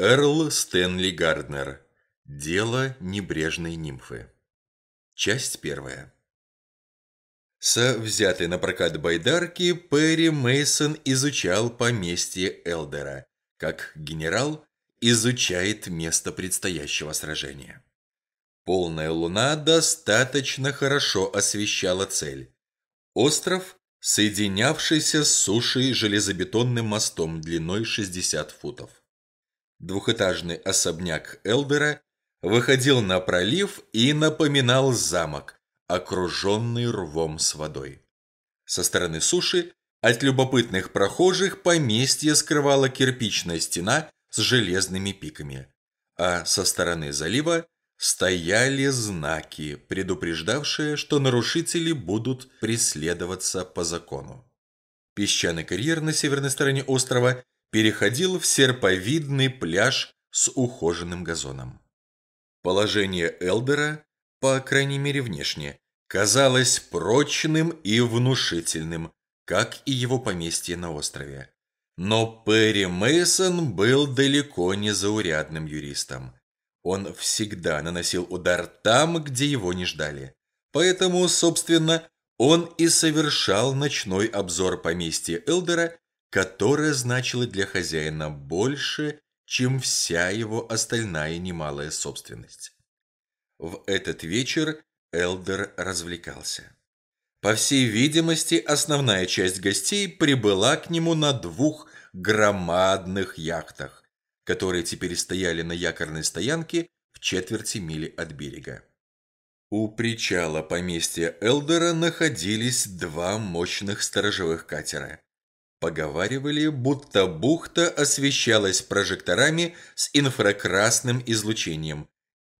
Эрл Стэнли Гарднер. Дело небрежной нимфы. Часть первая. Со взятой на прокат байдарки Перри Мейсон изучал поместье Элдера, как генерал изучает место предстоящего сражения. Полная луна достаточно хорошо освещала цель. Остров, соединявшийся с сушей железобетонным мостом длиной 60 футов. Двухэтажный особняк Элдера выходил на пролив и напоминал замок, окруженный рвом с водой. Со стороны суши от любопытных прохожих поместье скрывала кирпичная стена с железными пиками, а со стороны залива стояли знаки, предупреждавшие, что нарушители будут преследоваться по закону. Песчаный карьер на северной стороне острова переходил в серповидный пляж с ухоженным газоном. Положение Элдера, по крайней мере внешне, казалось прочным и внушительным, как и его поместье на острове. Но Перри Мейсон был далеко не заурядным юристом. Он всегда наносил удар там, где его не ждали. Поэтому, собственно, он и совершал ночной обзор поместья Элдера которое значило для хозяина больше, чем вся его остальная немалая собственность. В этот вечер Элдер развлекался. По всей видимости, основная часть гостей прибыла к нему на двух громадных яхтах, которые теперь стояли на якорной стоянке в четверти мили от берега. У причала поместья Элдера находились два мощных сторожевых катера. Поговаривали, будто бухта освещалась прожекторами с инфракрасным излучением.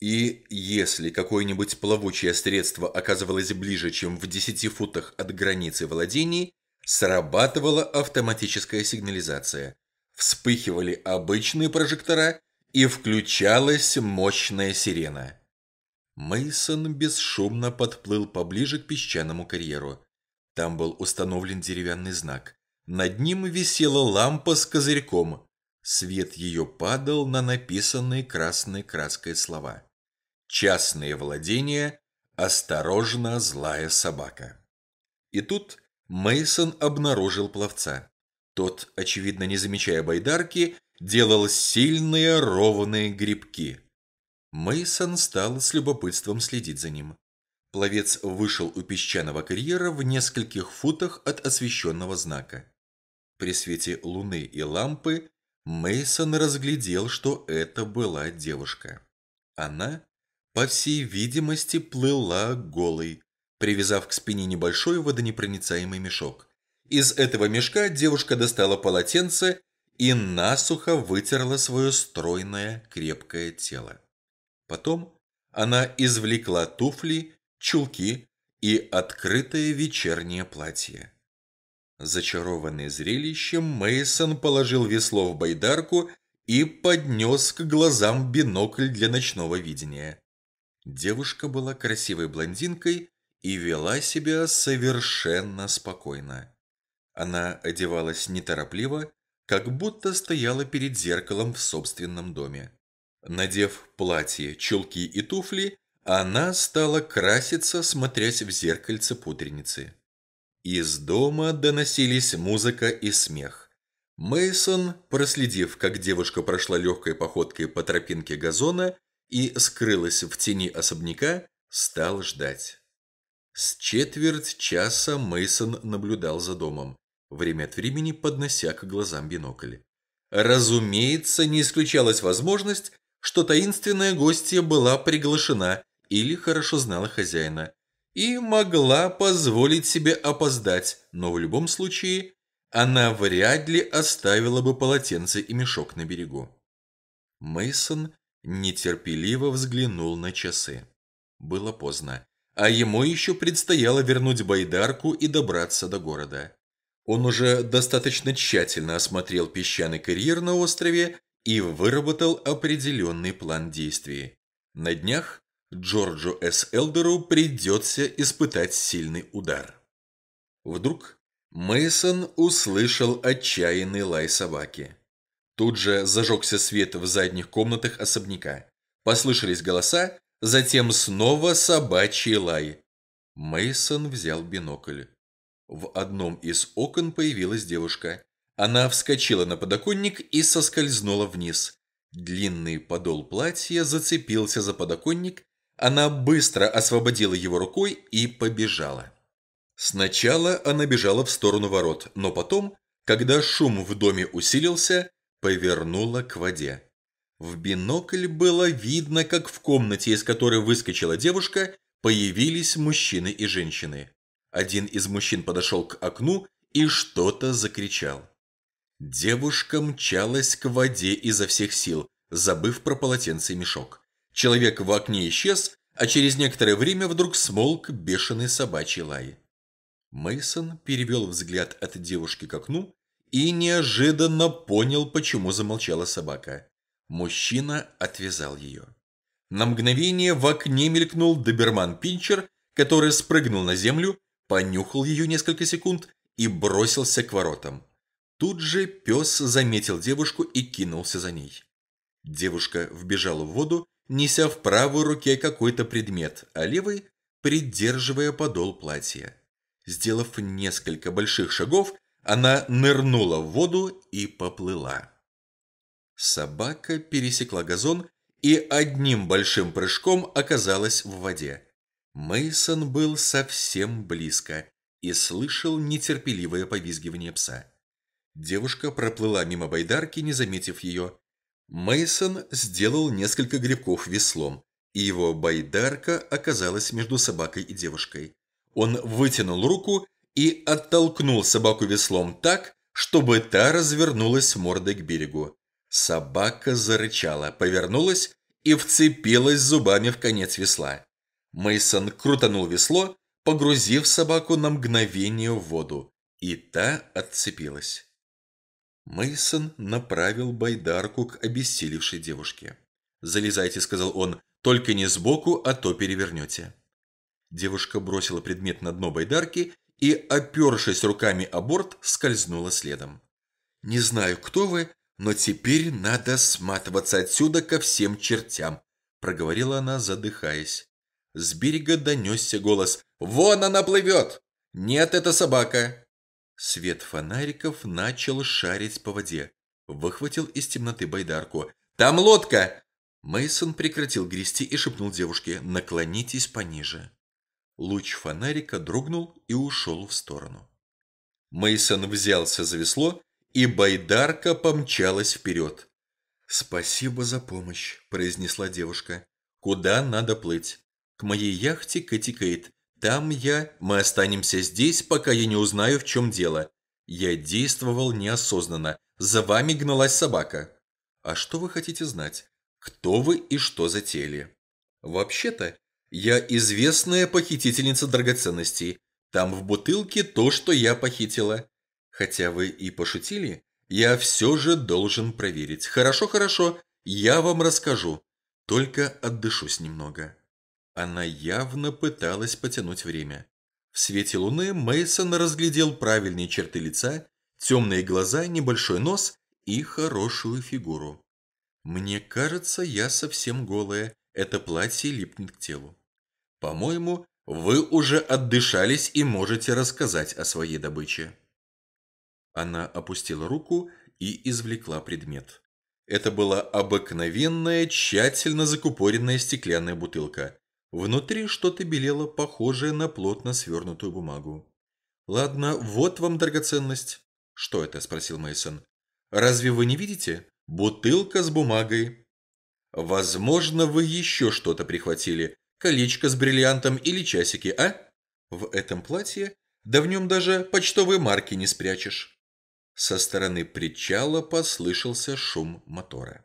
И если какое-нибудь плавучее средство оказывалось ближе, чем в 10 футах от границы владений, срабатывала автоматическая сигнализация. Вспыхивали обычные прожектора и включалась мощная сирена. Мейсон бесшумно подплыл поближе к песчаному карьеру. Там был установлен деревянный знак. Над ним висела лампа с козырьком. Свет ее падал на написанные красной краской слова. «Частные владения. Осторожно, злая собака». И тут Мейсон обнаружил пловца. Тот, очевидно не замечая байдарки, делал сильные ровные грибки. Мейсон стал с любопытством следить за ним. Пловец вышел у песчаного карьера в нескольких футах от освещенного знака. При свете луны и лампы Мейсон разглядел, что это была девушка. Она, по всей видимости, плыла голой, привязав к спине небольшой водонепроницаемый мешок. Из этого мешка девушка достала полотенце и насухо вытерла свое стройное крепкое тело. Потом она извлекла туфли, чулки и открытое вечернее платье. Зачарованный зрелищем, Мейсон положил весло в байдарку и поднес к глазам бинокль для ночного видения. Девушка была красивой блондинкой и вела себя совершенно спокойно. Она одевалась неторопливо, как будто стояла перед зеркалом в собственном доме. Надев платье, чулки и туфли, она стала краситься, смотрясь в зеркальце пудреницы. Из дома доносились музыка и смех. Мейсон, проследив, как девушка прошла легкой походкой по тропинке газона и скрылась в тени особняка, стал ждать. С четверть часа Мейсон наблюдал за домом, время от времени поднося к глазам бинокль. Разумеется, не исключалась возможность, что таинственная гостья была приглашена или хорошо знала хозяина, и могла позволить себе опоздать, но в любом случае она вряд ли оставила бы полотенце и мешок на берегу. Мейсон нетерпеливо взглянул на часы. Было поздно, а ему еще предстояло вернуть байдарку и добраться до города. Он уже достаточно тщательно осмотрел песчаный карьер на острове и выработал определенный план действий. На днях Джорджу С. Элдеру придется испытать сильный удар. Вдруг Мейсон услышал отчаянный лай собаки. Тут же зажегся свет в задних комнатах особняка. Послышались голоса, затем снова собачий лай. Мейсон взял бинокль. В одном из окон появилась девушка. Она вскочила на подоконник и соскользнула вниз. Длинный подол платья зацепился за подоконник, она быстро освободила его рукой и побежала. Сначала она бежала в сторону ворот, но потом, когда шум в доме усилился, повернула к воде. В бинокль было видно, как в комнате, из которой выскочила девушка, появились мужчины и женщины. Один из мужчин подошел к окну и что-то закричал. Девушка мчалась к воде изо всех сил, забыв про полотенце и мешок. Человек в окне исчез, а через некоторое время вдруг смолк бешеный собачий лай. Мейсон перевел взгляд от девушки к окну и неожиданно понял, почему замолчала собака. Мужчина отвязал ее. На мгновение в окне мелькнул доберман-пинчер, который спрыгнул на землю, понюхал ее несколько секунд и бросился к воротам. Тут же пес заметил девушку и кинулся за ней. Девушка вбежала в воду, неся в правой руке какой-то предмет, а левой придерживая подол платья. Сделав несколько больших шагов, она нырнула в воду и поплыла. Собака пересекла газон и одним большим прыжком оказалась в воде. Мейсон был совсем близко и слышал нетерпеливое повизгивание пса. Девушка проплыла мимо байдарки, не заметив ее. Мейсон сделал несколько грибков веслом, и его байдарка оказалась между собакой и девушкой. Он вытянул руку и оттолкнул собаку веслом так, чтобы та развернулась мордой к берегу. Собака зарычала, повернулась и вцепилась зубами в конец весла. Мейсон крутанул весло, погрузив собаку на мгновение в воду, и та отцепилась. Мейсон направил байдарку к обессилевшей девушке. «Залезайте», — сказал он, — «только не сбоку, а то перевернете». Девушка бросила предмет на дно байдарки и, опершись руками о борт, скользнула следом. «Не знаю, кто вы, но теперь надо сматываться отсюда ко всем чертям», проговорила она, задыхаясь. С берега донесся голос «Вон она плывет! Нет, это собака!» Свет фонариков начал шарить по воде. Выхватил из темноты байдарку. «Там лодка!» Мейсон прекратил грести и шепнул девушке «Наклонитесь пониже». Луч фонарика дрогнул и ушел в сторону. Мейсон взялся за весло, и байдарка помчалась вперед. «Спасибо за помощь», – произнесла девушка. «Куда надо плыть?» «К моей яхте Кэти Кейт. Там я... Мы останемся здесь, пока я не узнаю, в чем дело. Я действовал неосознанно. За вами гналась собака. А что вы хотите знать? Кто вы и что затеяли?» «Вообще-то, я известная похитительница драгоценностей. Там в бутылке то, что я похитила. Хотя вы и пошутили, я все же должен проверить. Хорошо, хорошо, я вам расскажу. Только отдышусь немного. Она явно пыталась потянуть время. В свете луны Мейсон разглядел правильные черты лица, темные глаза, небольшой нос и хорошую фигуру. Мне кажется, я совсем голая. Это платье липнет к телу. По-моему, вы уже отдышались и можете рассказать о своей добыче. Она опустила руку и извлекла предмет. Это была обыкновенная, тщательно закупоренная стеклянная бутылка. Внутри что-то белело, похожее на плотно свернутую бумагу. «Ладно, вот вам драгоценность». «Что это?» – спросил Мейсон. «Разве вы не видите? Бутылка с бумагой». «Возможно, вы еще что-то прихватили, колечко с бриллиантом или часики, а? В этом платье? Да в нем даже почтовые марки не спрячешь. Со стороны причала послышался шум мотора.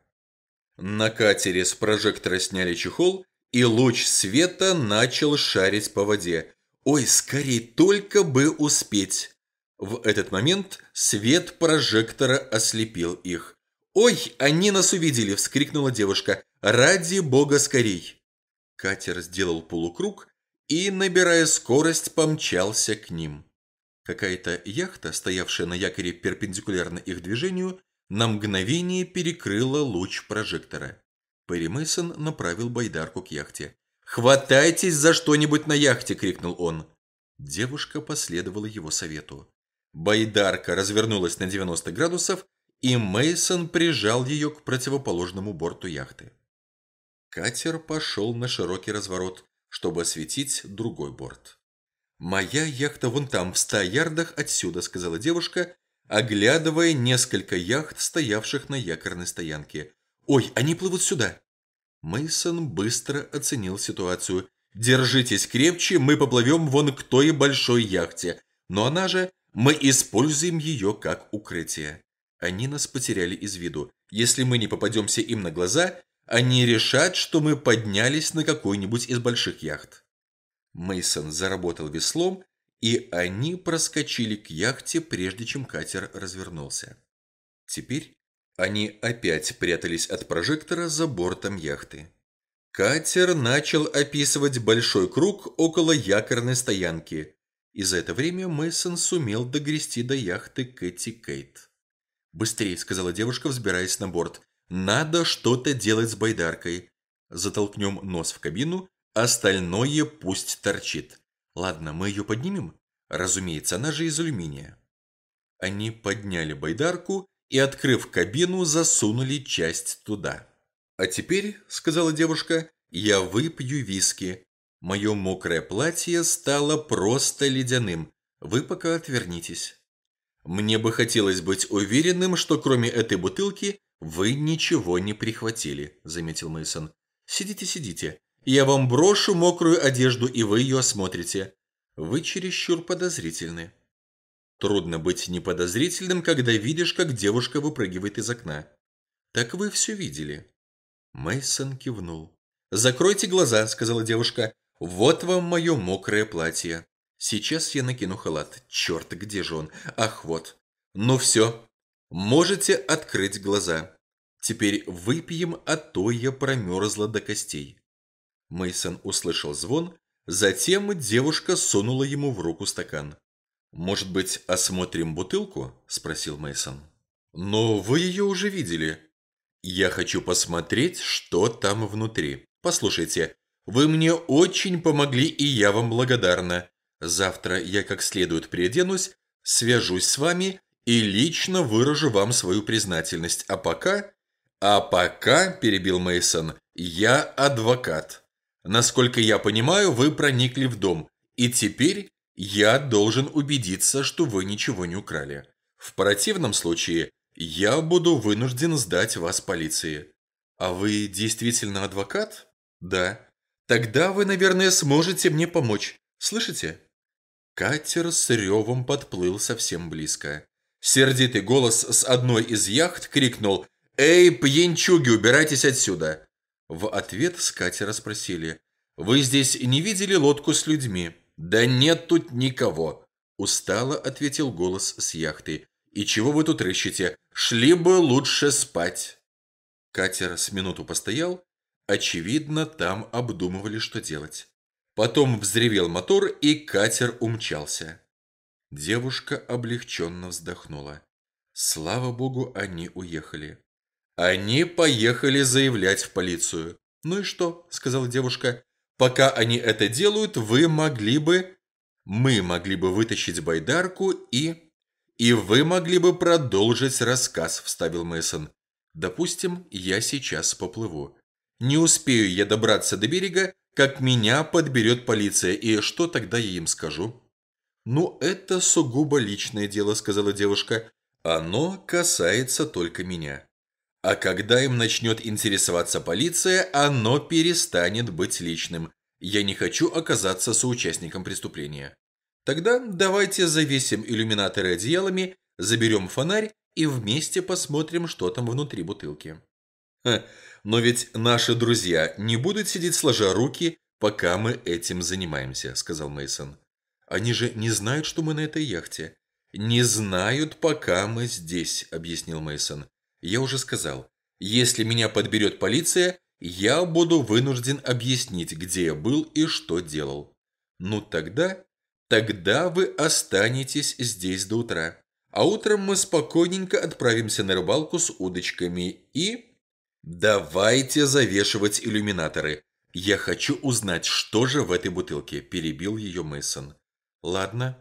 На катере с прожектора сняли чехол, и луч света начал шарить по воде. Ой, скорее, только бы успеть. В этот момент свет прожектора ослепил их. «Ой, они нас увидели!» – вскрикнула девушка. «Ради бога, скорей!» Катер сделал полукруг и, набирая скорость, помчался к ним. Какая-то яхта, стоявшая на якоре перпендикулярно их движению, на мгновение перекрыла луч прожектора. Перри Мейсон направил байдарку к яхте. «Хватайтесь за что-нибудь на яхте!» – крикнул он. Девушка последовала его совету. Байдарка развернулась на 90 градусов, и Мейсон прижал ее к противоположному борту яхты. Катер пошел на широкий разворот, чтобы осветить другой борт. «Моя яхта вон там, в ста ярдах отсюда», – сказала девушка, оглядывая несколько яхт, стоявших на якорной стоянке. «Ой, они плывут сюда!» Мейсон быстро оценил ситуацию. «Держитесь крепче, мы поплывем вон к той большой яхте, но она же, мы используем ее как укрытие». Они нас потеряли из виду. Если мы не попадемся им на глаза, они решат, что мы поднялись на какой-нибудь из больших яхт. Мейсон заработал веслом, и они проскочили к яхте, прежде чем катер развернулся. Теперь они опять прятались от прожектора за бортом яхты. Катер начал описывать большой круг около якорной стоянки, и за это время Мейсон сумел догрести до яхты Кэти Кейт. «Быстрее», — сказала девушка, взбираясь на борт. «Надо что-то делать с байдаркой. Затолкнем нос в кабину, остальное пусть торчит. Ладно, мы ее поднимем? Разумеется, она же из алюминия». Они подняли байдарку и, открыв кабину, засунули часть туда. «А теперь», — сказала девушка, — «я выпью виски. Мое мокрое платье стало просто ледяным. Вы пока отвернитесь». Мне бы хотелось быть уверенным, что кроме этой бутылки вы ничего не прихватили, заметил Мейсон. Сидите, сидите. Я вам брошу мокрую одежду, и вы ее осмотрите. Вы чересчур подозрительны. Трудно быть неподозрительным, когда видишь, как девушка выпрыгивает из окна. Так вы все видели. Мейсон кивнул. Закройте глаза, сказала девушка. Вот вам мое мокрое платье. Сейчас я накину халат. Черт, где же он? Ах, вот. Ну все. Можете открыть глаза. Теперь выпьем, а то я промерзла до костей. Мейсон услышал звон, затем девушка сунула ему в руку стакан. «Может быть, осмотрим бутылку?» – спросил Мейсон. «Но вы ее уже видели. Я хочу посмотреть, что там внутри. Послушайте, вы мне очень помогли, и я вам благодарна. Завтра я как следует переоденусь, свяжусь с вами и лично выражу вам свою признательность. А пока... А пока, перебил Мейсон, я адвокат. Насколько я понимаю, вы проникли в дом, и теперь я должен убедиться, что вы ничего не украли. В противном случае я буду вынужден сдать вас полиции. А вы действительно адвокат? Да. Тогда вы, наверное, сможете мне помочь. Слышите? Катер с ревом подплыл совсем близко. Сердитый голос с одной из яхт крикнул «Эй, пьянчуги, убирайтесь отсюда!» В ответ с катера спросили «Вы здесь не видели лодку с людьми?» «Да нет тут никого!» Устало ответил голос с яхты. «И чего вы тут рыщете? Шли бы лучше спать!» Катер с минуту постоял. Очевидно, там обдумывали, что делать. Потом взревел мотор, и катер умчался. Девушка облегченно вздохнула. Слава богу, они уехали. Они поехали заявлять в полицию. «Ну и что?» – сказала девушка. «Пока они это делают, вы могли бы...» «Мы могли бы вытащить байдарку и...» «И вы могли бы продолжить рассказ», – вставил Мейсон. «Допустим, я сейчас поплыву. Не успею я добраться до берега, как меня подберет полиция, и что тогда я им скажу?» «Ну, это сугубо личное дело», – сказала девушка. «Оно касается только меня. А когда им начнет интересоваться полиция, оно перестанет быть личным. Я не хочу оказаться соучастником преступления. Тогда давайте завесим иллюминаторы одеялами, заберем фонарь и вместе посмотрим, что там внутри бутылки». Ха, но ведь наши друзья не будут сидеть сложа руки, пока мы этим занимаемся, сказал Мейсон. Они же не знают, что мы на этой яхте. Не знают, пока мы здесь, объяснил Мейсон. Я уже сказал, если меня подберет полиция, я буду вынужден объяснить, где я был и что делал. Ну тогда, тогда вы останетесь здесь до утра. а утром мы спокойненько отправимся на рыбалку с удочками и... Давайте завешивать иллюминаторы. Я хочу узнать, что же в этой бутылке, перебил ее Мейсон. Ладно.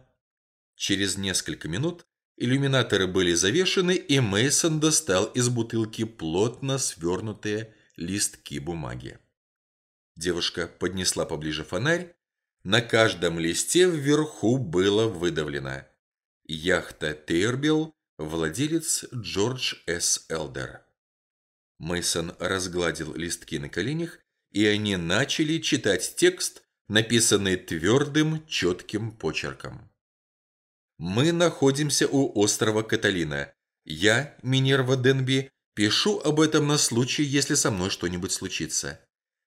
Через несколько минут иллюминаторы были завешены, и Мейсон достал из бутылки плотно свернутые листки бумаги. Девушка поднесла поближе фонарь. На каждом листе вверху было выдавлено Яхта Тейрбилл, владелец Джордж С. Элдер. Мейсон разгладил листки на коленях, и они начали читать текст, написанный твердым, четким почерком. Мы находимся у острова Каталина. Я, Минерва Денби, пишу об этом на случай, если со мной что-нибудь случится.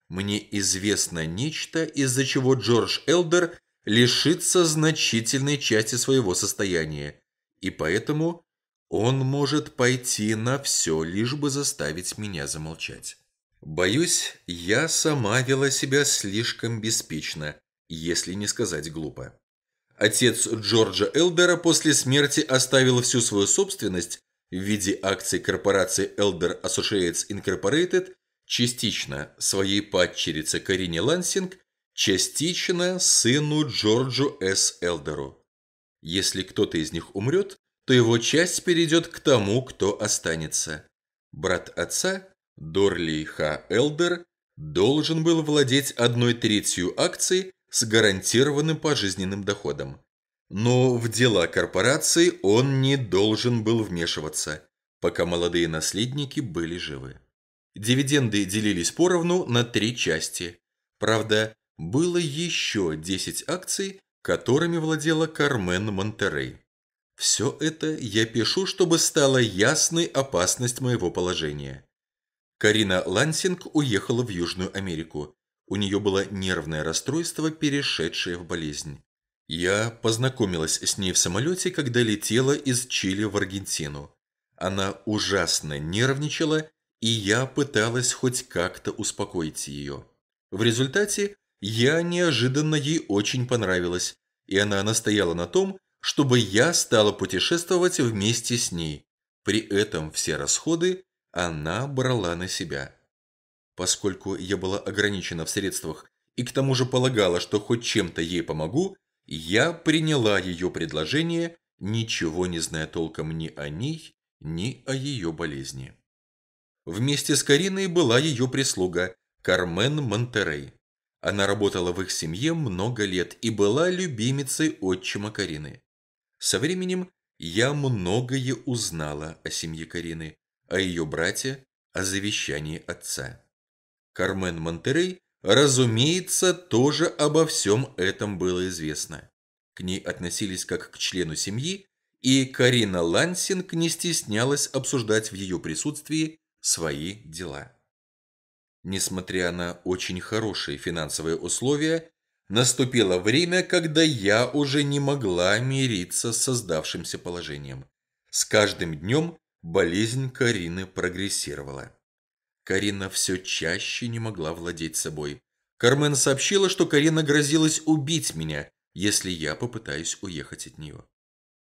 Мне известно нечто, из-за чего Джордж Элдер лишится значительной части своего состояния, и поэтому он может пойти на все, лишь бы заставить меня замолчать. Боюсь, я сама вела себя слишком беспечно, если не сказать глупо. Отец Джорджа Элдера после смерти оставил всю свою собственность в виде акций корпорации Elder Associates Incorporated частично своей падчерице Карине Лансинг, частично сыну Джорджу С. Элдеру. Если кто-то из них умрет, то его часть перейдет к тому, кто останется. Брат отца, Дорли Х. Элдер, должен был владеть одной третью акций с гарантированным пожизненным доходом. Но в дела корпорации он не должен был вмешиваться, пока молодые наследники были живы. Дивиденды делились поровну на три части. Правда, было еще 10 акций, которыми владела Кармен Монтерей. Все это я пишу, чтобы стала ясной опасность моего положения. Карина Лансинг уехала в Южную Америку. У нее было нервное расстройство, перешедшее в болезнь. Я познакомилась с ней в самолете, когда летела из Чили в Аргентину. Она ужасно нервничала и я пыталась хоть как-то успокоить ее. В результате я неожиданно ей очень понравилась, и она настояла на том, чтобы я стала путешествовать вместе с ней. При этом все расходы она брала на себя. Поскольку я была ограничена в средствах и к тому же полагала, что хоть чем-то ей помогу, я приняла ее предложение, ничего не зная толком ни о ней, ни о ее болезни. Вместе с Кариной была ее прислуга Кармен Монтерей. Она работала в их семье много лет и была любимицей отчима Карины. Со временем я многое узнала о семье Карины, о ее брате, о завещании отца. Кармен Монтерей, разумеется, тоже обо всем этом было известно. К ней относились как к члену семьи, и Карина Лансинг не стеснялась обсуждать в ее присутствии свои дела. Несмотря на очень хорошие финансовые условия, наступило время, когда я уже не могла мириться с создавшимся положением. С каждым днем болезнь Карины прогрессировала. Карина все чаще не могла владеть собой. Кармен сообщила, что Карина грозилась убить меня, если я попытаюсь уехать от нее.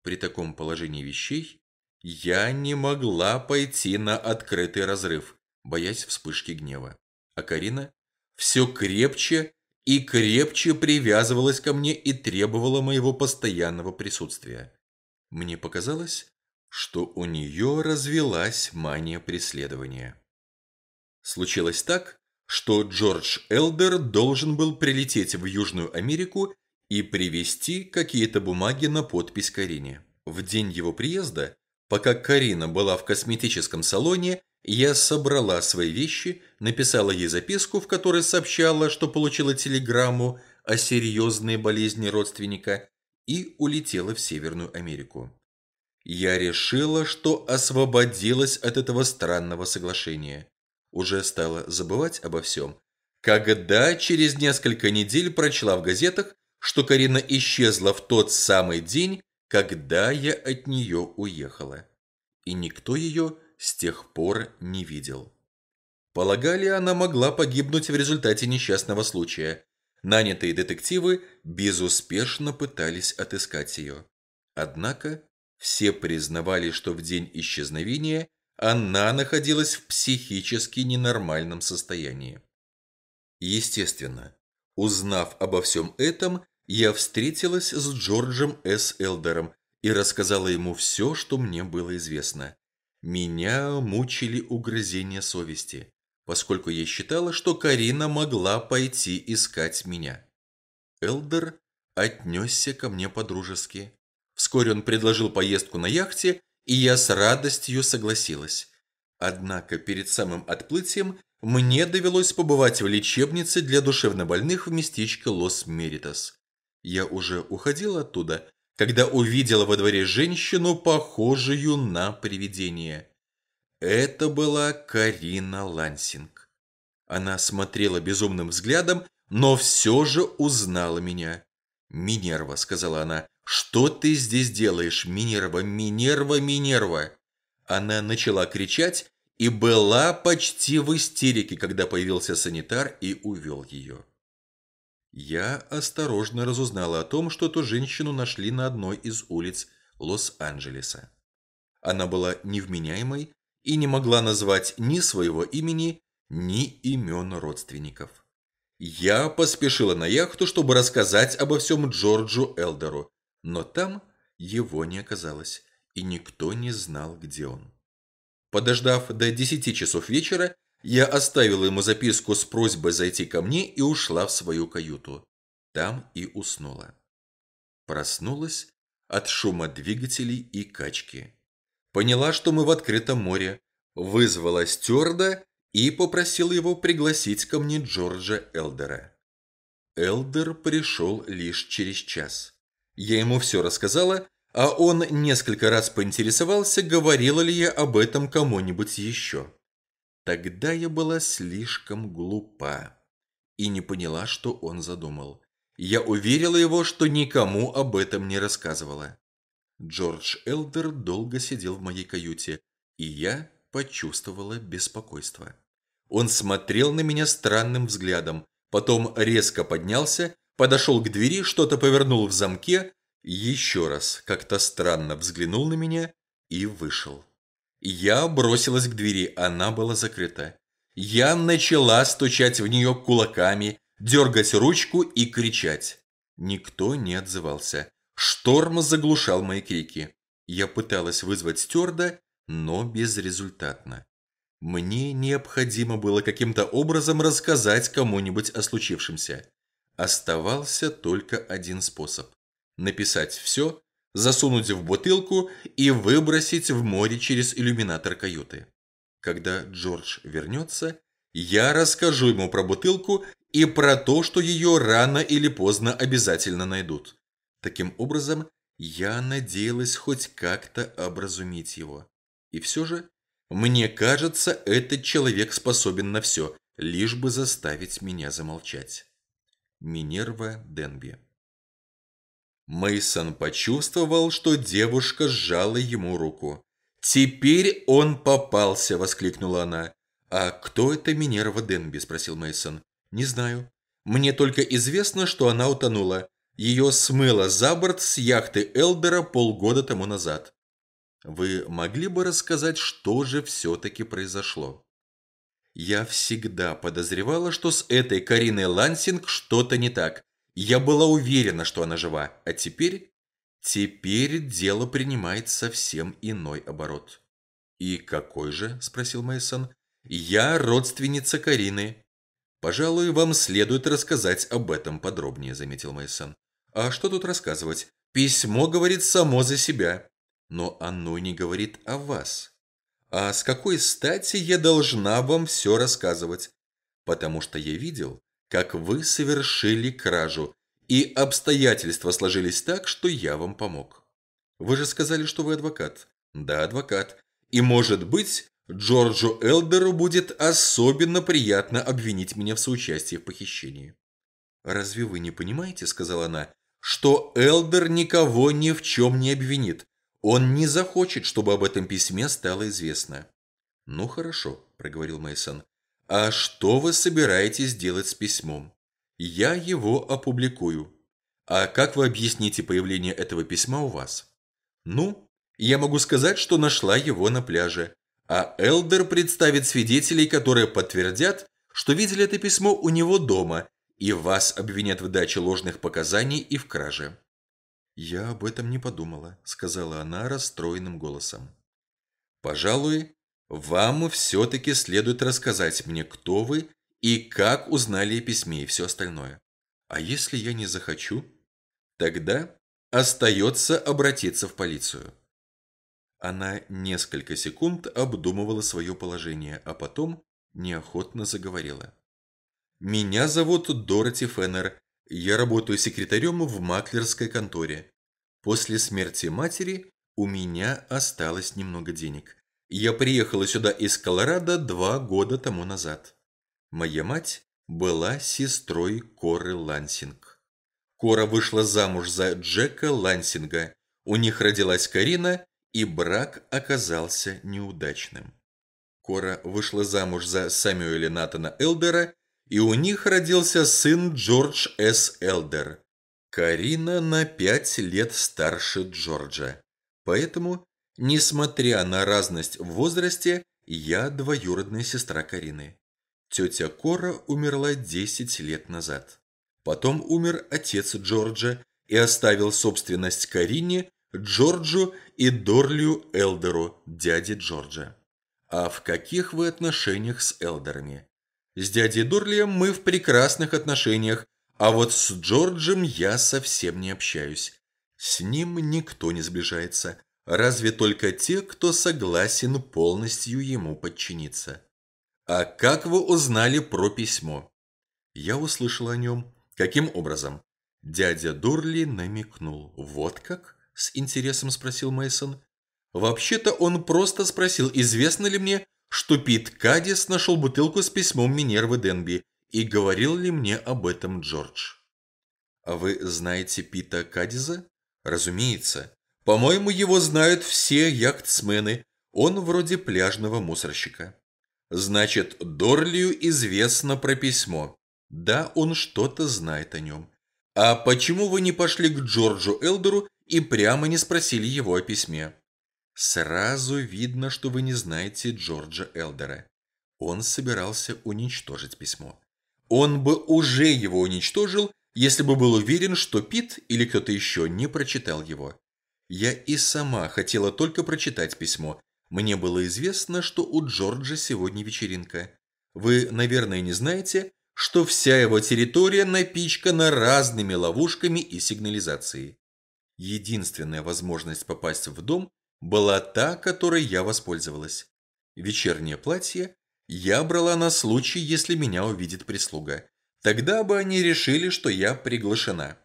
При таком положении вещей я не могла пойти на открытый разрыв, боясь вспышки гнева. А Карина все крепче и крепче привязывалась ко мне и требовала моего постоянного присутствия. Мне показалось, что у нее развелась мания преследования. Случилось так, что Джордж Элдер должен был прилететь в Южную Америку и привезти какие-то бумаги на подпись Карине. В день его приезда Пока Карина была в косметическом салоне, я собрала свои вещи, написала ей записку, в которой сообщала, что получила телеграмму о серьезной болезни родственника и улетела в Северную Америку. Я решила, что освободилась от этого странного соглашения. Уже стала забывать обо всем. Когда через несколько недель прочла в газетах, что Карина исчезла в тот самый день, когда я от нее уехала. И никто ее с тех пор не видел. Полагали, она могла погибнуть в результате несчастного случая. Нанятые детективы безуспешно пытались отыскать ее. Однако Все признавали, что в день исчезновения она находилась в психически ненормальном состоянии. Естественно, узнав обо всем этом, я встретилась с Джорджем С. Элдером и рассказала ему все, что мне было известно. Меня мучили угрызения совести, поскольку я считала, что Карина могла пойти искать меня. Элдер отнесся ко мне по-дружески. Вскоре он предложил поездку на яхте, и я с радостью согласилась. Однако перед самым отплытием мне довелось побывать в лечебнице для душевнобольных в местечке Лос-Меритас. Я уже уходила оттуда, когда увидела во дворе женщину, похожую на привидение. Это была Карина Лансинг. Она смотрела безумным взглядом, но все же узнала меня. «Минерва», — сказала она, — «что ты здесь делаешь, Минерва, Минерва, Минерва?» Она начала кричать и была почти в истерике, когда появился санитар и увел ее. Я осторожно разузнала о том, что эту женщину нашли на одной из улиц Лос-Анджелеса. Она была невменяемой и не могла назвать ни своего имени, ни имен родственников. Я поспешила на яхту, чтобы рассказать обо всем Джорджу Элдеру, но там его не оказалось, и никто не знал, где он. Подождав до 10 часов вечера, я оставила ему записку с просьбой зайти ко мне и ушла в свою каюту. Там и уснула. Проснулась от шума двигателей и качки. Поняла, что мы в открытом море. Вызвала стюарда и попросила его пригласить ко мне Джорджа Элдера. Элдер пришел лишь через час. Я ему все рассказала, а он несколько раз поинтересовался, говорила ли я об этом кому-нибудь еще. Тогда я была слишком глупа и не поняла, что он задумал. Я уверила его, что никому об этом не рассказывала. Джордж Элдер долго сидел в моей каюте, и я почувствовала беспокойство. Он смотрел на меня странным взглядом, потом резко поднялся, подошел к двери, что-то повернул в замке, еще раз как-то странно взглянул на меня и вышел. Я бросилась к двери, она была закрыта. Я начала стучать в нее кулаками, дергать ручку и кричать. Никто не отзывался. Шторм заглушал мои крики. Я пыталась вызвать стюарда, но безрезультатно. Мне необходимо было каким-то образом рассказать кому-нибудь о случившемся. Оставался только один способ. Написать все засунуть в бутылку и выбросить в море через иллюминатор каюты. Когда Джордж вернется, я расскажу ему про бутылку и про то, что ее рано или поздно обязательно найдут. Таким образом, я надеялась хоть как-то образумить его. И все же, мне кажется, этот человек способен на все, лишь бы заставить меня замолчать. Минерва Денби Мейсон почувствовал, что девушка сжала ему руку. «Теперь он попался!» – воскликнула она. «А кто это Минерва Денби?» – спросил Мейсон. «Не знаю. Мне только известно, что она утонула. Ее смыло за борт с яхты Элдера полгода тому назад. Вы могли бы рассказать, что же все-таки произошло?» Я всегда подозревала, что с этой Кариной Лансинг что-то не так. Я была уверена, что она жива, а теперь... Теперь дело принимает совсем иной оборот. «И какой же?» – спросил Мейсон. «Я родственница Карины». «Пожалуй, вам следует рассказать об этом подробнее», – заметил Мейсон. «А что тут рассказывать? Письмо говорит само за себя. Но оно не говорит о вас. А с какой стати я должна вам все рассказывать? Потому что я видел, как вы совершили кражу, и обстоятельства сложились так, что я вам помог. Вы же сказали, что вы адвокат. Да, адвокат. И, может быть, Джорджу Элдеру будет особенно приятно обвинить меня в соучастии в похищении. «Разве вы не понимаете, — сказала она, — что Элдер никого ни в чем не обвинит? Он не захочет, чтобы об этом письме стало известно». «Ну, хорошо», — проговорил Мейсон. А что вы собираетесь делать с письмом? Я его опубликую. А как вы объясните появление этого письма у вас? Ну, Я могу сказать, что нашла его на пляже. А Элдер представит свидетелей, которые подтвердят, что видели это письмо у него дома, и вас обвинят в даче ложных показаний и в краже. «Я об этом не подумала», — сказала она расстроенным голосом. «Пожалуй, вам все-таки следует рассказать мне, кто вы и как узнали о письме и все остальное. А если я не захочу, тогда остается обратиться в полицию». Она несколько секунд обдумывала свое положение, а потом неохотно заговорила. «Меня зовут Дороти Феннер. Я работаю секретарем в маклерской конторе. После смерти матери у меня осталось немного денег. Я приехала сюда из Колорадо два года тому назад. Моя мать была сестрой Коры Лансинг. Кора вышла замуж за Джека Лансинга. У них родилась Карина, и брак оказался неудачным. Кора вышла замуж за Самюэля Натана Элдера, и у них родился сын Джордж С. Элдер. Карина на пять лет старше Джорджа. Поэтому, несмотря на разность в возрасте, я двоюродная сестра Карины. Тетя Кора умерла 10 лет назад. Потом умер отец Джорджа и оставил собственность Карине, Джорджу и Дорлию Элдеру, дяде Джорджа. А в каких вы отношениях с Элдерами? С дядей Дорлием мы в прекрасных отношениях, а вот с Джорджем я совсем не общаюсь. С ним никто не сближается, разве только те, кто согласен полностью ему подчиниться. А как вы узнали про письмо? Я услышал о нем. Каким образом? Дядя Дурли намекнул. Вот как? С интересом спросил Мейсон. Вообще-то он просто спросил, известно ли мне, что Пит Кадис нашел бутылку с письмом Минервы Денби, и говорил ли мне об этом Джордж. А вы знаете Пита Кадиза? Разумеется. По-моему, его знают все яхтсмены. Он вроде пляжного мусорщика. Значит, Дорлию известно про письмо. Да, он что-то знает о нем. А почему вы не пошли к Джорджу Элдеру и прямо не спросили его о письме. Сразу видно, что вы не знаете Джорджа Элдера. Он собирался уничтожить письмо. Он бы уже его уничтожил, если бы был уверен, что Пит или кто-то еще не прочитал его. Я и сама хотела только прочитать письмо. Мне было известно, что у Джорджа сегодня вечеринка. Вы, наверное, не знаете, что вся его территория напичкана разными ловушками и сигнализацией. Единственная возможность попасть в дом была та, которой я воспользовалась. Вечернее платье я брала на случай, если меня увидит прислуга. Тогда бы они решили, что я приглашена.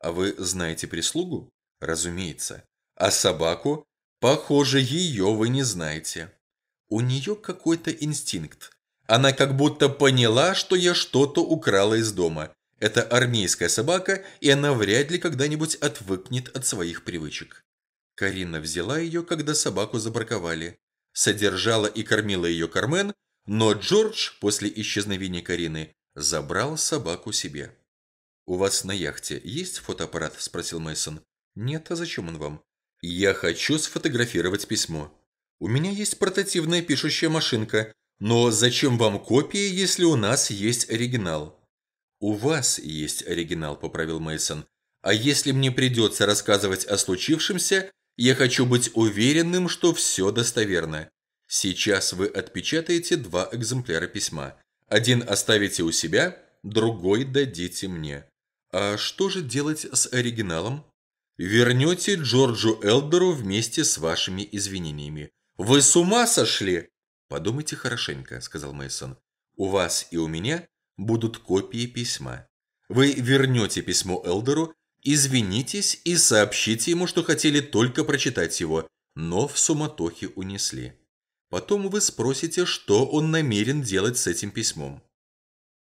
А вы знаете прислугу? Разумеется. А собаку? Похоже, ее вы не знаете. У нее какой-то инстинкт. Она как будто поняла, что я что-то украла из дома. Это армейская собака, и она вряд ли когда-нибудь отвыкнет от своих привычек. Карина взяла ее, когда собаку забраковали. Содержала и кормила ее Кармен, но Джордж после исчезновения Карины забрал собаку себе. «У вас на яхте есть фотоаппарат?» – спросил Мейсон. «Нет, а зачем он вам?» «Я хочу сфотографировать письмо. У меня есть портативная пишущая машинка, но зачем вам копия, если у нас есть оригинал?» «У вас есть оригинал», – поправил Мейсон. «А если мне придется рассказывать о случившемся, я хочу быть уверенным, что все достоверно. Сейчас вы отпечатаете два экземпляра письма. Один оставите у себя, другой дадите мне. А что же делать с оригиналом? Вернете Джорджу Элдеру вместе с вашими извинениями. Вы с ума сошли? Подумайте хорошенько, сказал Мейсон. У вас и у меня будут копии письма. Вы вернете письмо Элдеру, извинитесь и сообщите ему, что хотели только прочитать его, но в суматохе унесли. Потом вы спросите, что он намерен делать с этим письмом.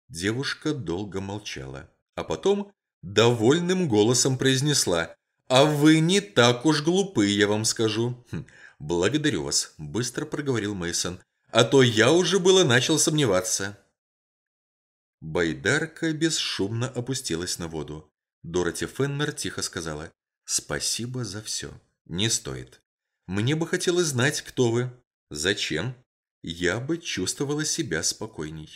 Девушка долго молчала, а потом довольным голосом произнесла «А вы не так уж глупы, я вам скажу». «Хм, «Благодарю вас», – быстро проговорил Мейсон. «А то я уже было начал сомневаться». Байдарка бесшумно опустилась на воду. Дороти Феннер тихо сказала «Спасибо за все. Не стоит. Мне бы хотелось знать, кто вы. Зачем? Я бы чувствовала себя спокойней.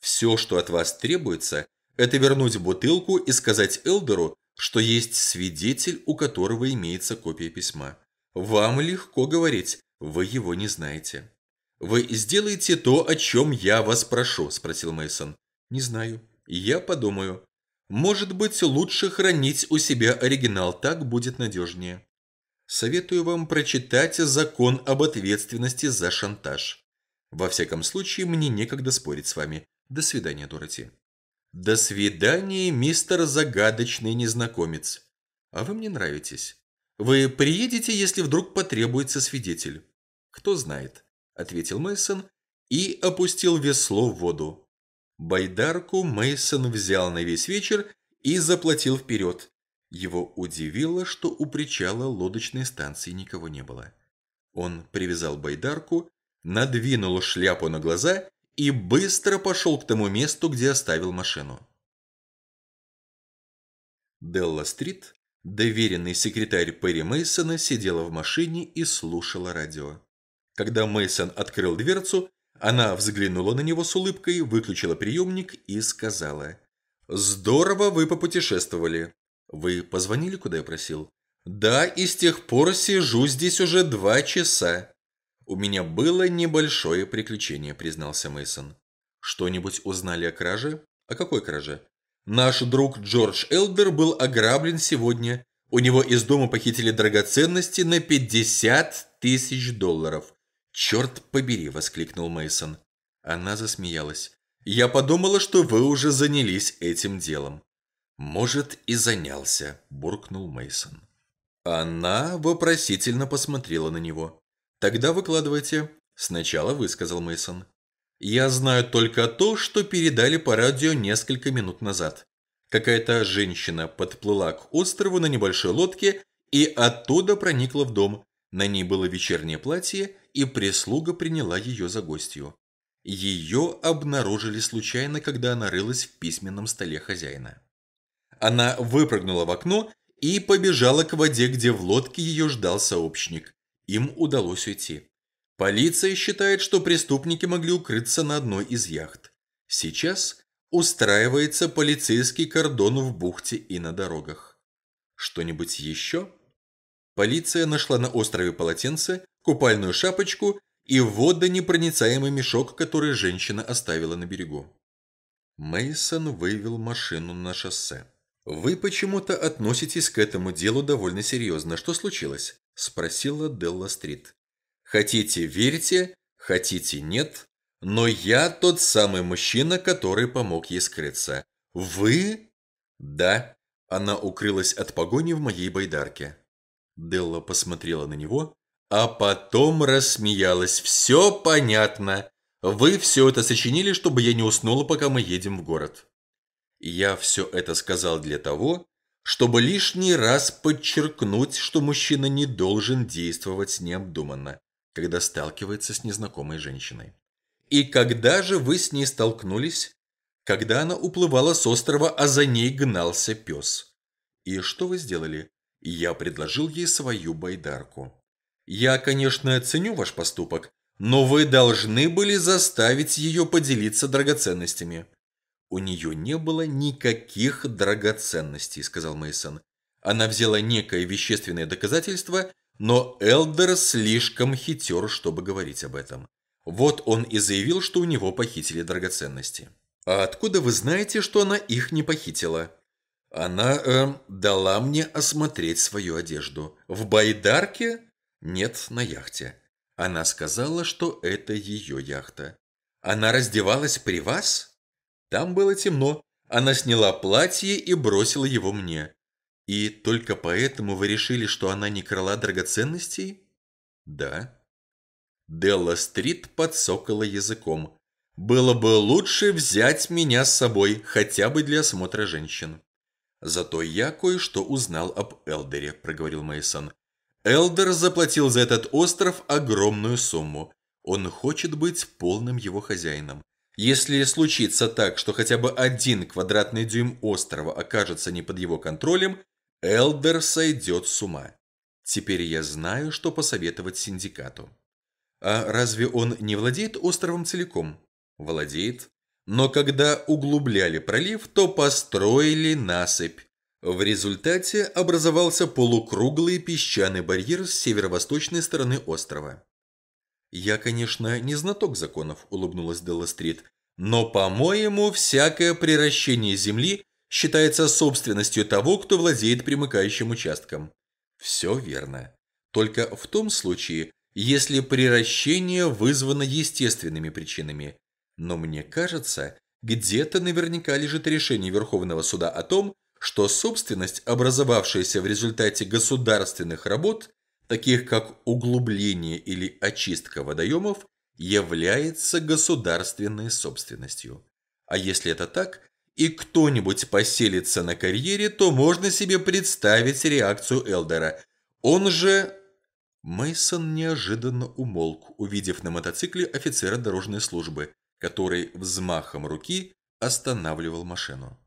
Все, что от вас требуется, это вернуть бутылку и сказать Элдеру, что есть свидетель, у которого имеется копия письма. Вам легко говорить, вы его не знаете. Вы сделаете то, о чем я вас прошу, спросил Мейсон. Не знаю. Я подумаю. Может быть, лучше хранить у себя оригинал, так будет надежнее. Советую вам прочитать закон об ответственности за шантаж. Во всяком случае, мне некогда спорить с вами. До свидания, Дороти. До свидания, мистер загадочный незнакомец. А вы мне нравитесь. Вы приедете, если вдруг потребуется свидетель. Кто знает, ответил Мейсон и опустил весло в воду. Байдарку Мейсон взял на весь вечер и заплатил вперед. Его удивило, что у причала лодочной станции никого не было. Он привязал байдарку, надвинул шляпу на глаза и быстро пошел к тому месту, где оставил машину. Делла-стрит, доверенный секретарь Перри Мейсона, сидела в машине и слушала радио. Когда Мейсон открыл дверцу, она взглянула на него с улыбкой, выключила приемник и сказала «Здорово вы попутешествовали. Вы позвонили, куда я просил?» «Да, и с тех пор сижу здесь уже два часа». «У меня было небольшое приключение», – признался Мейсон. «Что-нибудь узнали о краже?» «О какой краже?» «Наш друг Джордж Элдер был ограблен сегодня. У него из дома похитили драгоценности на 50 тысяч долларов. «Черт побери!» – воскликнул Мейсон. Она засмеялась. «Я подумала, что вы уже занялись этим делом». «Может, и занялся», – буркнул Мейсон. Она вопросительно посмотрела на него. «Тогда выкладывайте». Сначала высказал Мейсон. «Я знаю только то, что передали по радио несколько минут назад. Какая-то женщина подплыла к острову на небольшой лодке и оттуда проникла в дом. На ней было вечернее платье и прислуга приняла ее за гостью. Ее обнаружили случайно, когда она рылась в письменном столе хозяина. Она выпрыгнула в окно и побежала к воде, где в лодке ее ждал сообщник. Им удалось уйти. Полиция считает, что преступники могли укрыться на одной из яхт. Сейчас устраивается полицейский кордон в бухте и на дорогах. Что-нибудь еще? Полиция нашла на острове полотенце, купальную шапочку и водонепроницаемый мешок, который женщина оставила на берегу. Мейсон вывел машину на шоссе. «Вы почему-то относитесь к этому делу довольно серьезно. Что случилось?» – спросила Делла Стрит. «Хотите – верьте, хотите – нет, но я тот самый мужчина, который помог ей скрыться. Вы?» «Да». Она укрылась от погони в моей байдарке. Делла посмотрела на него, а потом рассмеялась. «Все понятно. Вы все это сочинили, чтобы я не уснула, пока мы едем в город». Я все это сказал для того, чтобы лишний раз подчеркнуть, что мужчина не должен действовать необдуманно, когда сталкивается с незнакомой женщиной. И когда же вы с ней столкнулись? Когда она уплывала с острова, а за ней гнался пес. И что вы сделали? Я предложил ей свою байдарку. Я, конечно, ценю ваш поступок, но вы должны были заставить ее поделиться драгоценностями. У нее не было никаких драгоценностей, сказал Мейсон. Она взяла некое вещественное доказательство, но Элдер слишком хитер, чтобы говорить об этом. Вот он и заявил, что у него похитили драгоценности. А откуда вы знаете, что она их не похитила? Она э, дала мне осмотреть свою одежду. В байдарке? Нет, на яхте. Она сказала, что это ее яхта. Она раздевалась при вас? Там было темно. Она сняла платье и бросила его мне. И только поэтому вы решили, что она не крала драгоценностей? Да. Делла Стрит подсокала языком. Было бы лучше взять меня с собой, хотя бы для осмотра женщин. Зато я кое-что узнал об Элдере, проговорил Мейсон. Элдер заплатил за этот остров огромную сумму. Он хочет быть полным его хозяином. Если случится так, что хотя бы один квадратный дюйм острова окажется не под его контролем, Элдер сойдет с ума. Теперь я знаю, что посоветовать синдикату. А разве он не владеет островом целиком? Владеет. Но когда углубляли пролив, то построили насыпь. В результате образовался полукруглый песчаный барьер с северо-восточной стороны острова. «Я, конечно, не знаток законов», – улыбнулась Делла Стрит, «но, по-моему, всякое приращение земли считается собственностью того, кто владеет примыкающим участком». «Все верно. Только в том случае, если приращение вызвано естественными причинами. Но мне кажется, где-то наверняка лежит решение Верховного суда о том, что собственность, образовавшаяся в результате государственных работ, таких как углубление или очистка водоемов, является государственной собственностью. А если это так, и кто-нибудь поселится на карьере, то можно себе представить реакцию Элдера. Он же Мейсон неожиданно умолк, увидев на мотоцикле офицера дорожной службы, который взмахом руки останавливал машину.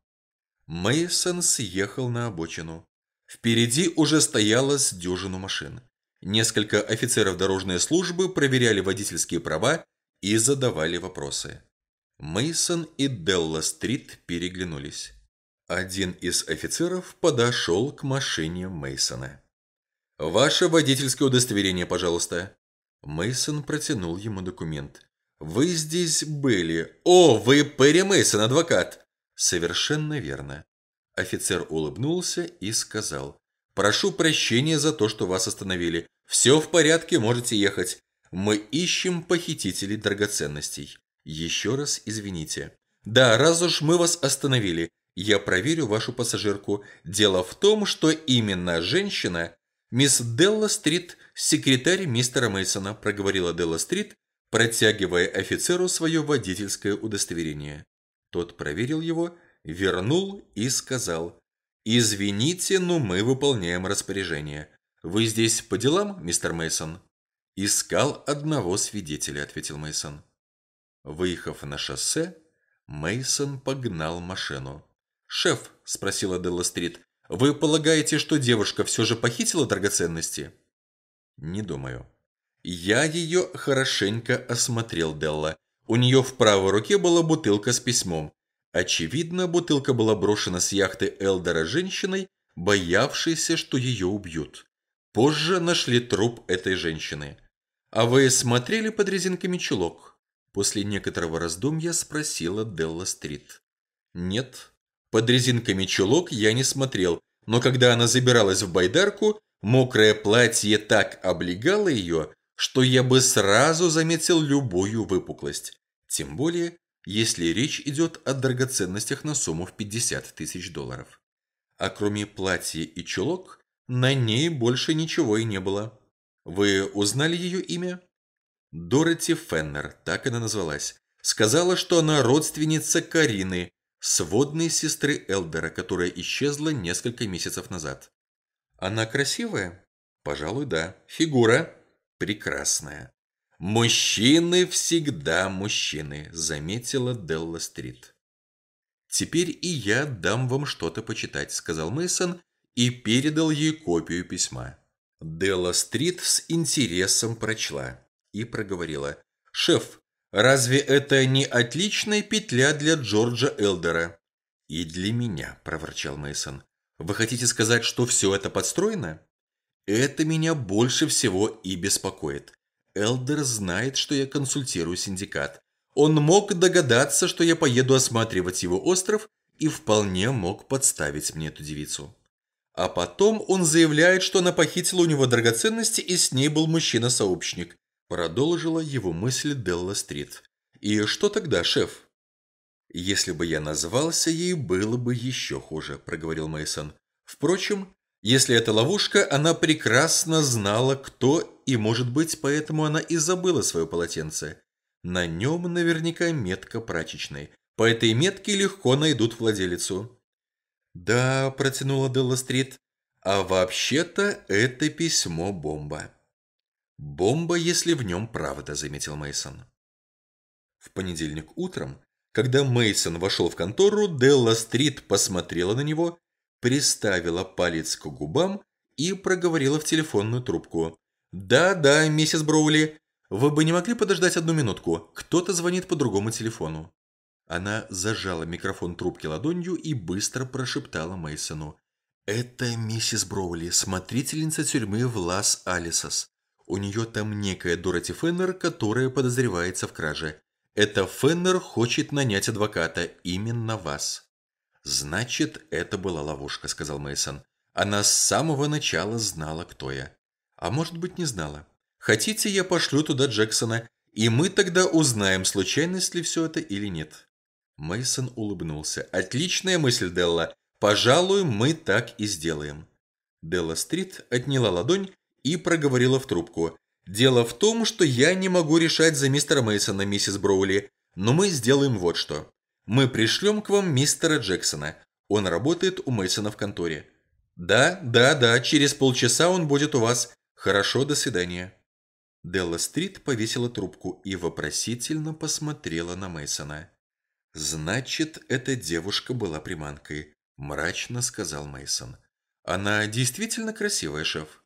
Мейсон съехал на обочину. Впереди уже стояло с дюжину машин. Несколько офицеров дорожной службы проверяли водительские права и задавали вопросы. Мейсон и Делла Стрит переглянулись. Один из офицеров подошел к машине Мейсона. «Ваше водительское удостоверение, пожалуйста». Мейсон протянул ему документ. «Вы здесь были. О, вы Перри Мейсон, адвокат!» «Совершенно верно». Офицер улыбнулся и сказал. «Прошу прощения за то, что вас остановили. Все в порядке, можете ехать. Мы ищем похитителей драгоценностей. Еще раз извините. Да, раз уж мы вас остановили, я проверю вашу пассажирку. Дело в том, что именно женщина «Мисс Делла Стрит, секретарь мистера Мейсона», – проговорила Делла Стрит, протягивая офицеру свое водительское удостоверение. Тот проверил его, вернул и сказал «Извините, но мы выполняем распоряжение. Вы здесь по делам, мистер Мейсон? «Искал одного свидетеля», – ответил Мейсон. Выехав на шоссе, Мейсон погнал машину. «Шеф», – спросила Делла Стрит, вы полагаете, что девушка все же похитила драгоценности? Не думаю. Я ее хорошенько осмотрел, Делла. У нее в правой руке была бутылка с письмом. Очевидно, бутылка была брошена с яхты Элдора женщиной, боявшейся, что ее убьют. Позже нашли труп этой женщины. А вы смотрели под резинками чулок? После некоторого раздумья спросила Делла Стрит. Нет, под резинками чулок я не смотрел, но когда она забиралась в байдарку, мокрое платье так облегало ее, что я бы сразу заметил любую выпуклость. Тем более, если речь идет о драгоценностях на сумму в 50 тысяч долларов. А кроме платья и чулок, на ней больше ничего и не было. Вы узнали ее имя? Дороти Феннер, так она назвалась. Сказала, что она родственница Карины, сводной сестры Элдера, которая исчезла несколько месяцев назад. Она красивая? Пожалуй, да. Фигура? Прекрасная. Мужчины всегда мужчины, заметила Делла Стрит. Теперь и я дам вам что-то почитать, сказал Мейсон и передал ей копию письма. Делла Стрит с интересом прочла и проговорила. «Шеф, Разве это не отличная петля для Джорджа Элдера? И для меня, проворчал Мейсон. Вы хотите сказать, что все это подстроено? Это меня больше всего и беспокоит. Элдер знает, что я консультирую синдикат. Он мог догадаться, что я поеду осматривать его остров и вполне мог подставить мне эту девицу. А потом он заявляет, что она похитила у него драгоценности и с ней был мужчина-сообщник. Продолжила его мысль Делла Стрит. «И что тогда, шеф?» «Если бы я назвался ей, было бы еще хуже», – проговорил Мейсон. «Впрочем, если это ловушка, она прекрасно знала, кто, и, может быть, поэтому она и забыла свое полотенце. На нем наверняка метка прачечной. По этой метке легко найдут владелицу». «Да», – протянула Делла Стрит, – «а вообще-то это письмо-бомба». Бомба, если в нем правда, заметил Мейсон. В понедельник утром, когда Мейсон вошел в контору, Делла Стрит посмотрела на него, приставила палец к губам и проговорила в телефонную трубку. «Да-да, миссис Броули, вы бы не могли подождать одну минутку? Кто-то звонит по другому телефону». Она зажала микрофон трубки ладонью и быстро прошептала Мейсону: «Это миссис Броули, смотрительница тюрьмы в Лас-Алисос. У нее там некая Дороти Феннер, которая подозревается в краже. Эта Феннер хочет нанять адвоката, именно вас». «Значит, это была ловушка», — сказал Мейсон. «Она с самого начала знала, кто я. А может быть, не знала. Хотите, я пошлю туда Джексона, и мы тогда узнаем, случайность ли все это или нет». Мейсон улыбнулся. «Отличная мысль, Делла. Пожалуй, мы так и сделаем». Делла Стрит отняла ладонь и проговорила в трубку. «Дело в том, что я не могу решать за мистера Мейсона, миссис Броули, но мы сделаем вот что. Мы пришлем к вам мистера Джексона. Он работает у Мейсона в конторе». «Да, да, да, через полчаса он будет у вас. Хорошо, до свидания». Делла Стрит повесила трубку и вопросительно посмотрела на Мейсона. «Значит, эта девушка была приманкой», – мрачно сказал Мейсон. «Она действительно красивая, шеф?»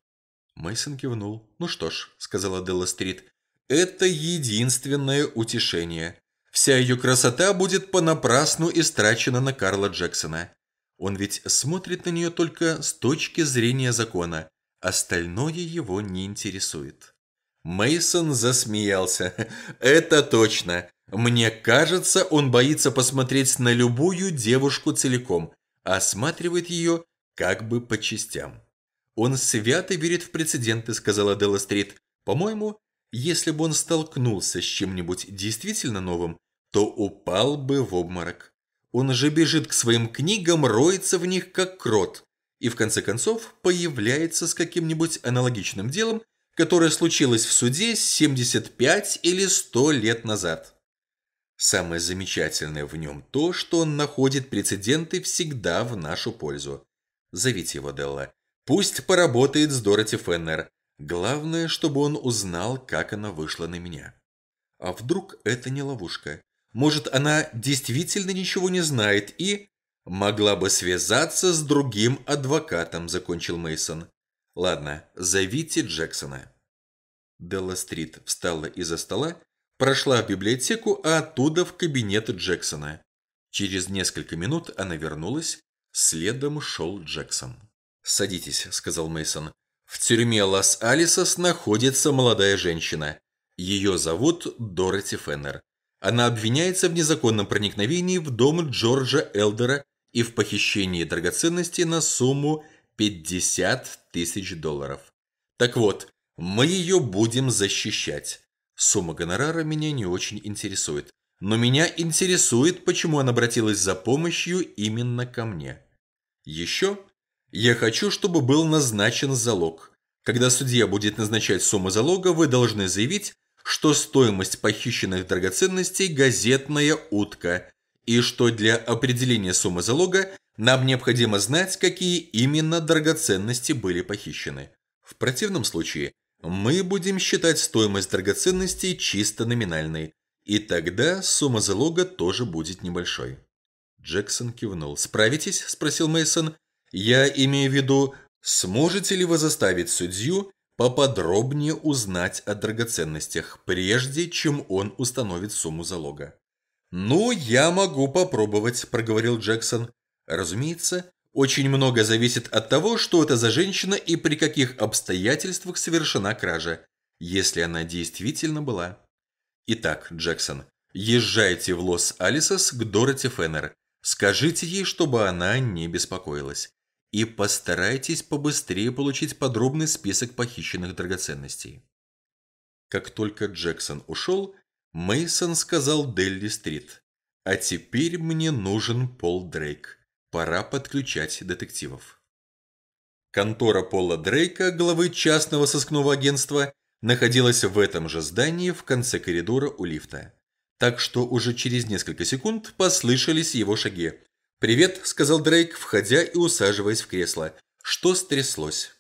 Мейсон кивнул. «Ну что ж», – сказала Делла Стрит, – «это единственное утешение. Вся ее красота будет понапрасну истрачена на Карла Джексона. Он ведь смотрит на нее только с точки зрения закона, остальное его не интересует». Мейсон засмеялся. «Это точно. Мне кажется, он боится посмотреть на любую девушку целиком, осматривает ее как бы по частям. Он свято верит в прецеденты, сказала Делла Стрит. По-моему, если бы он столкнулся с чем-нибудь действительно новым, то упал бы в обморок. Он же бежит к своим книгам, роется в них как крот, и в конце концов появляется с каким-нибудь аналогичным делом, которое случилось в суде 75 или 100 лет назад. Самое замечательное в нем то, что он находит прецеденты всегда в нашу пользу. Зовите его, Делла. Пусть поработает с Дороти Феннер. Главное, чтобы он узнал, как она вышла на меня. А вдруг это не ловушка? Может, она действительно ничего не знает и... Могла бы связаться с другим адвокатом, закончил Мейсон. Ладно, зовите Джексона. Делла Стрит встала из-за стола прошла в библиотеку, а оттуда в кабинет Джексона. Через несколько минут она вернулась, следом шел Джексон. «Садитесь», — сказал Мейсон. «В тюрьме Лас-Алисос находится молодая женщина. Ее зовут Дороти Феннер. Она обвиняется в незаконном проникновении в дом Джорджа Элдера и в похищении драгоценностей на сумму 50 тысяч долларов. Так вот, мы ее будем защищать. Сумма гонорара меня не очень интересует. Но меня интересует, почему она обратилась за помощью именно ко мне. Еще я хочу, чтобы был назначен залог. Когда судья будет назначать сумму залога, вы должны заявить, что стоимость похищенных драгоценностей – газетная утка, и что для определения суммы залога нам необходимо знать, какие именно драгоценности были похищены. В противном случае мы будем считать стоимость драгоценностей чисто номинальной, и тогда сумма залога тоже будет небольшой. Джексон кивнул. «Справитесь?» – спросил Мейсон. «Я имею в виду, сможете ли вы заставить судью поподробнее узнать о драгоценностях, прежде чем он установит сумму залога?» «Ну, я могу попробовать», – проговорил Джексон. Разумеется, очень много зависит от того, что это за женщина и при каких обстоятельствах совершена кража, если она действительно была. Итак, Джексон, езжайте в Лос-Алисос к Дороти Феннер. Скажите ей, чтобы она не беспокоилась. И постарайтесь побыстрее получить подробный список похищенных драгоценностей. Как только Джексон ушел, Мейсон сказал Делли Стрит. «А теперь мне нужен Пол Дрейк». Пора подключать детективов. Контора Пола Дрейка, главы частного сыскного агентства, находилась в этом же здании в конце коридора у лифта. Так что уже через несколько секунд послышались его шаги. «Привет», – сказал Дрейк, входя и усаживаясь в кресло. «Что стряслось?»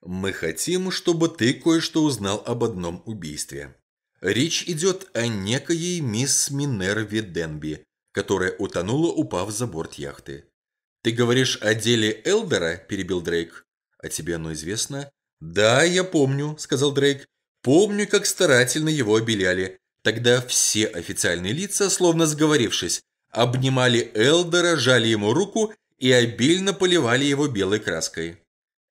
«Мы хотим, чтобы ты кое-что узнал об одном убийстве. Речь идет о некоей мисс Минерве Денби, которая утонула, упав за борт яхты. «Ты говоришь о деле Элдера?» – перебил Дрейк. А тебе оно известно? Да, я помню, сказал Дрейк. Помню, как старательно его обеляли. Тогда все официальные лица, словно сговорившись, обнимали Элдера, жали ему руку и обильно поливали его белой краской.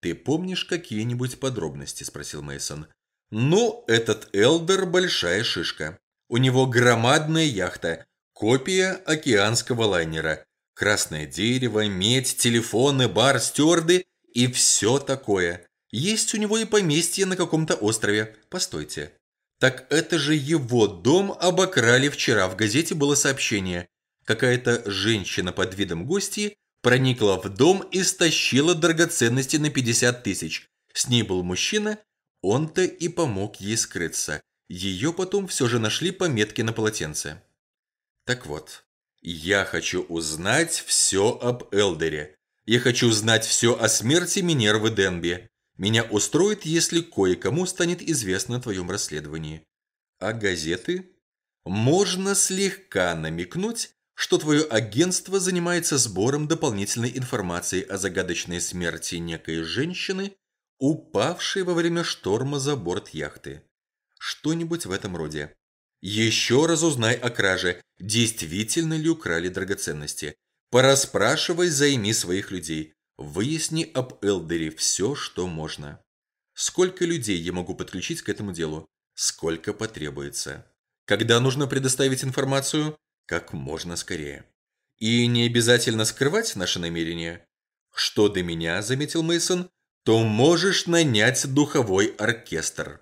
«Ты помнишь какие-нибудь подробности?» – спросил Мейсон. «Ну, этот Элдер – большая шишка. У него громадная яхта, копия океанского лайнера, красное дерево, медь, телефоны, бар, стюарды и все такое. Есть у него и поместье на каком-то острове. Постойте. Так это же его дом обокрали вчера. В газете было сообщение. Какая-то женщина под видом гости проникла в дом и стащила драгоценности на 50 тысяч. С ней был мужчина, он-то и помог ей скрыться. Ее потом все же нашли по метке на полотенце. Так вот, я хочу узнать все об Элдере. Я хочу знать все о смерти Минервы Денби. Меня устроит, если кое-кому станет известно о твоем расследовании. А газеты? Можно слегка намекнуть, что твое агентство занимается сбором дополнительной информации о загадочной смерти некой женщины, упавшей во время шторма за борт яхты. Что-нибудь в этом роде. Еще раз узнай о краже, действительно ли украли драгоценности. Пораспрашивай, займи своих людей. Выясни об Элдере все, что можно. Сколько людей я могу подключить к этому делу? Сколько потребуется. Когда нужно предоставить информацию? Как можно скорее. И не обязательно скрывать наши намерения. Что до меня, заметил Мейсон, то можешь нанять духовой оркестр.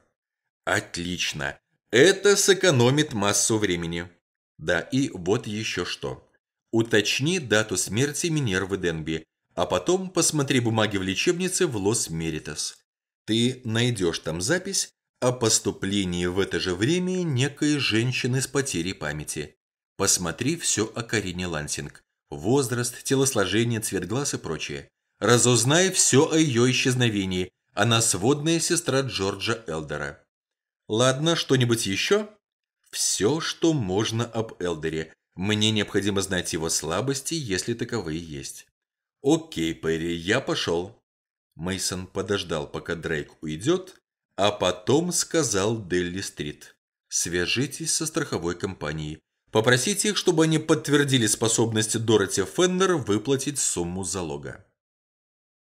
Отлично. Это сэкономит массу времени. Да, и вот еще что. Уточни дату смерти Минервы Денби, а потом посмотри бумаги в лечебнице в Лос-Меритас. Ты найдешь там запись о поступлении в это же время некой женщины с потерей памяти. Посмотри все о Карине Лансинг. Возраст, телосложение, цвет глаз и прочее. Разузнай все о ее исчезновении. Она сводная сестра Джорджа Элдера. Ладно, что-нибудь еще? Все, что можно об Элдере. Мне необходимо знать его слабости, если таковые есть. Окей, Перри, я пошел. Мейсон подождал, пока Дрейк уйдет, а потом сказал Делли Стрит. Свяжитесь со страховой компанией. Попросите их, чтобы они подтвердили способность Дороти Феннер выплатить сумму залога.